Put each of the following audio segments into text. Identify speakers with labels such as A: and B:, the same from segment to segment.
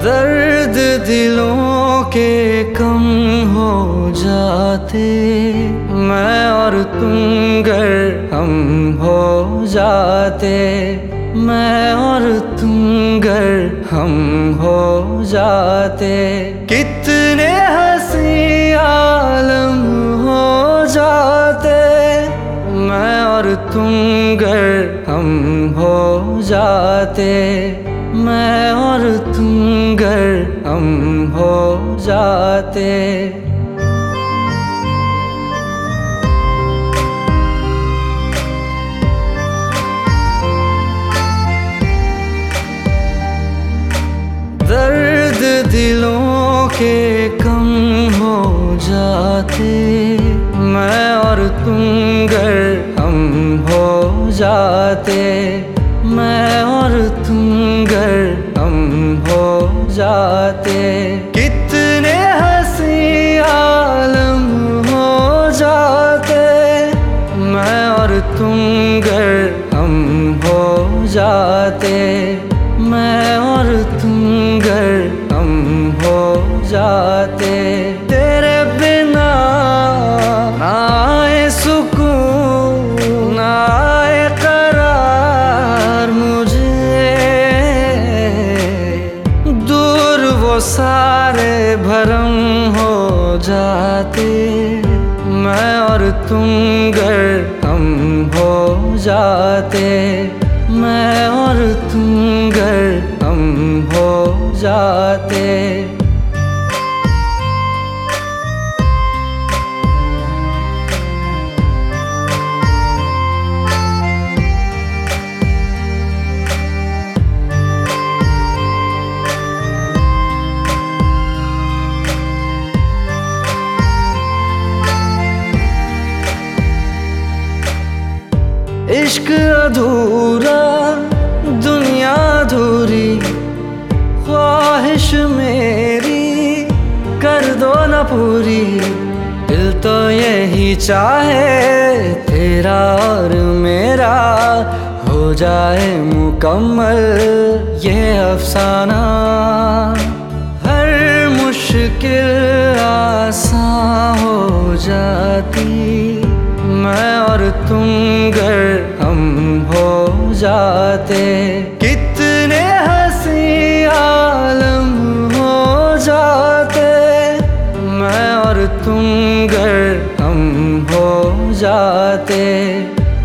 A: दर्द दिलों के कम हो जाते। मैं और तुम गर हम हो जाते। मैं और तुम गर हम हो जाते। कितने हँसी आलम हो जाते। मैं और तुम गर हम हो जाते। मैं और तुम गर हम हो जाते। दर्द दिलों के कम हो जाते। मैं और तुम गर हम हो जाते। जाते। कितने हँसी आलम हो जाते। मैं और तुम गर हम हो जाते। मैं और तुम गर हम हो जाते। भरम हो जाते मैं और तुम गर हम हो जाते मैं अधूरा दुनिया अधूरी। ख्वाहिश मेरी, कर दो न पूरी। दिल तो यही चाहे, तेरा और मेरा हो जाए मुकम्मल ये अफसाना। हर मुश्किल आसान हो जाती, मैं और तुम जाते। कितने हँसी आलम हो जाते। मैं और तुम गर हम हो जाते।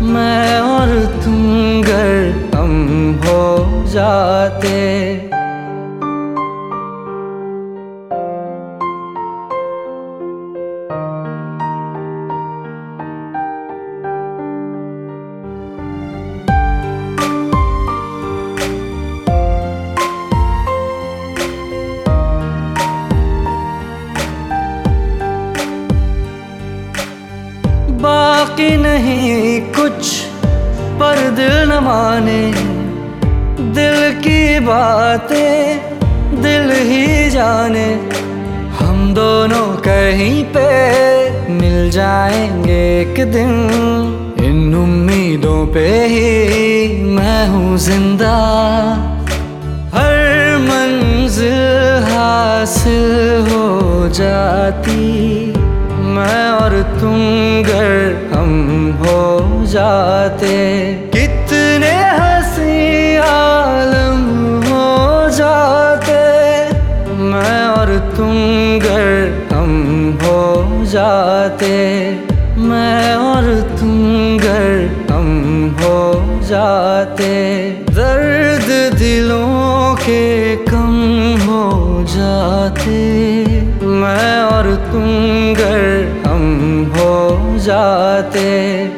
A: मैं और तुम गर हम हो जाते। नहीं कुछ पर दिल न माने। दिल की बातें दिल ही जाने। हम दोनों कहीं पे मिल जाएँगे एक दिन। इन उम्मीदों पे ही मैं हूँ ज़िंदा। हर मंजिल हासिल हो जाती। मैं और तुम हो जाते। कितने हँसी आलम हो जाते। मैं और तुम गर हम हो जाते। मैं और तुम गर हम हो जाते। दर्द दिलों के कम हो जाते। मैं और तुम गर हम हो जाते।